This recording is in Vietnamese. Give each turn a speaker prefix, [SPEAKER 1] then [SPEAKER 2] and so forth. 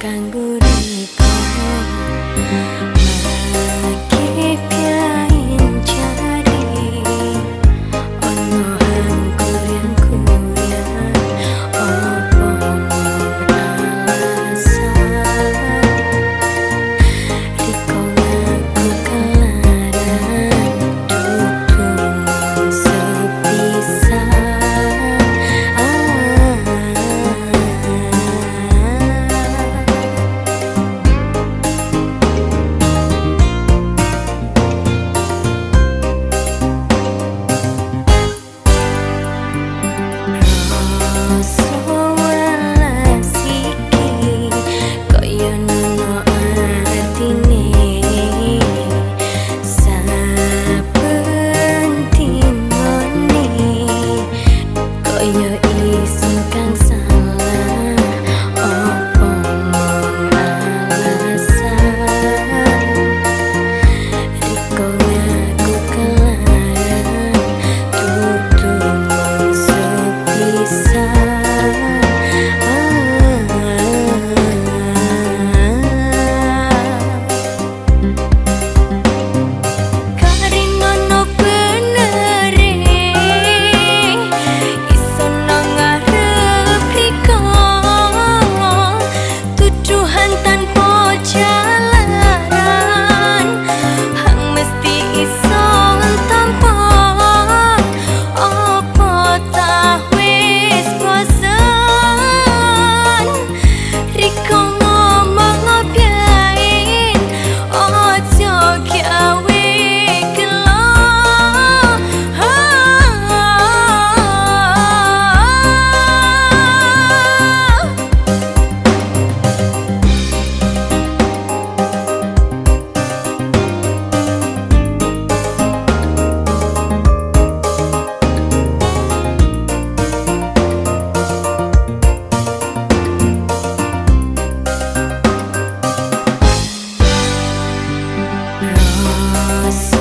[SPEAKER 1] jahalmu kanggo más. us.